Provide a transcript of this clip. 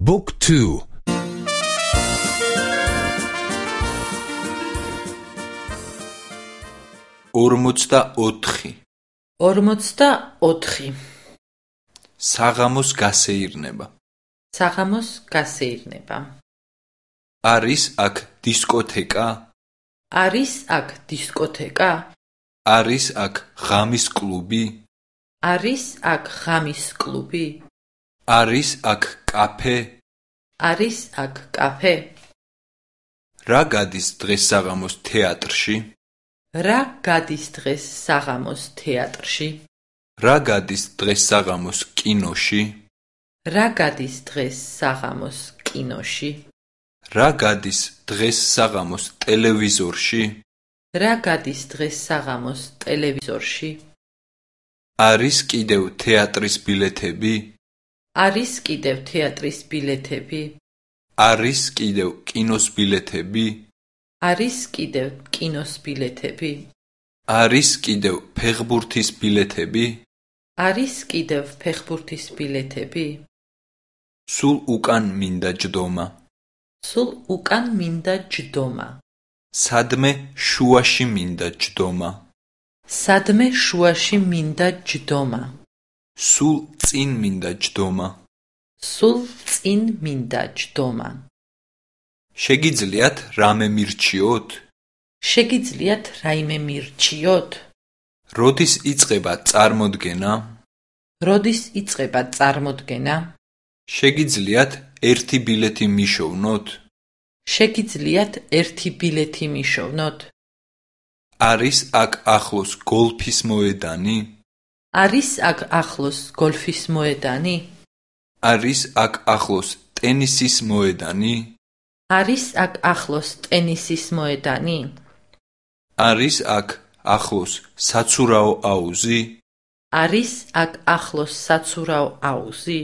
Book 2 44 44 საღამოს გასეირნება. საღამოს გასეირნება. არის აქ დისკოთეკა? არის აქ დისკოთეკა? არის აქ ღამის კლუბი? არის აქ ღამის კლუბი არის აქ კაფე? არის აქ კაფე. რა გადის დღეს საღამოს თეატრში? რა გადის დღეს საღამოს თეატრში? რა გადის დღეს საღამოს კინოში? რა გადის დღეს საღამოს კინოში? რა გადის დღეს საღამოს ტელევიზორში? რა გადის დღეს საღამოს ტელევიზორში? არის კიდევ თეატრის ბილეთები არის კიდევ თეატრის ბილეთები. არის კიდევ კინოს ბილეთები. არის კიდევ კინოს ბილეთები. არის კიდევ ფეხბურთის ბილეთები. არის კიდევ ფეხბურთის ბილეთები. სულ უკან მინდა ჯდომა. სულ უკან მინდა ჯდომა. სადმე შუაში მინდა ჯდომა. სადმე შუაში მინდა ჯდომა სულ წინ მინდა ჯდომა. სულ წინ მინდა ჯდომა. შეგიძლიათ რამე მირჩიოთ. შეგიძლიათ რაიმე მირჩიოთ. როდის იწყება წარმოდგენა? როდის იწყება წარმოდგენა? შეგიძლიათ ერთი ბილეთი მიშოვნოთ. შეგიძლიათ ერთი ბილეთი მიშოვნოთ. არის აქ ახლოს გოლფის მოედანი არის აქ ახლოს გოლფის მოედანი? არის აქ ახლოს ტენისის მოედანი? არის აქ ახლოს ტენისის მოედანი? არის აქ ახლოს საცურაო აუზი? არის აქ ახლოს საცურაო აუზი